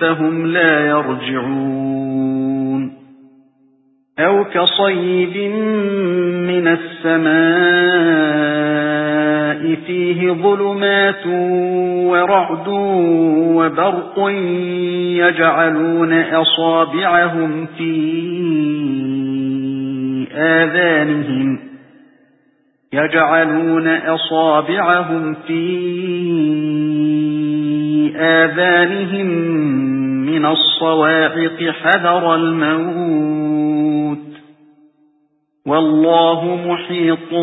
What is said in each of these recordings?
فهم لا يرجعون. أو كصيب من السماء فيه ظلمات ورعد وبرق يجعلون أصابعهم في آذانهم يجعلون أصابعهم في آذانهم من الصواعق حذر الموت. والله محيط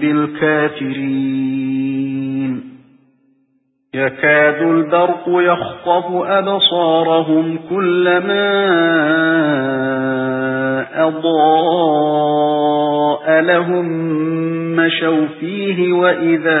بالكافرين. يكاد البرق يخطف أبصارهم كلما أضاء لهم مشوا فيه وإذا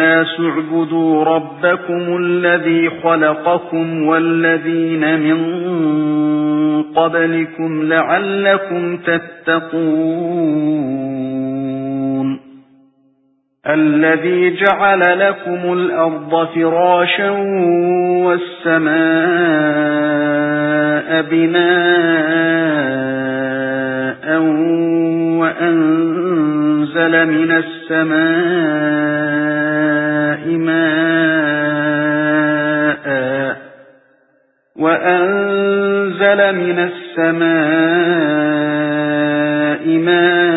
اعبدوا ربكم الذي خلقكم والذين من قبلكم لعلكم تتقون. الذي جعل لكم الأرض فراشا والسماء بناء وأنزل من السماء ماء وأنزل من السماء ماء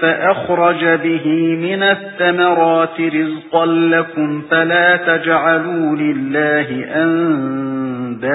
فأخرج به من الثمرات رزقا لكم فلا تجعلوا لله أندادا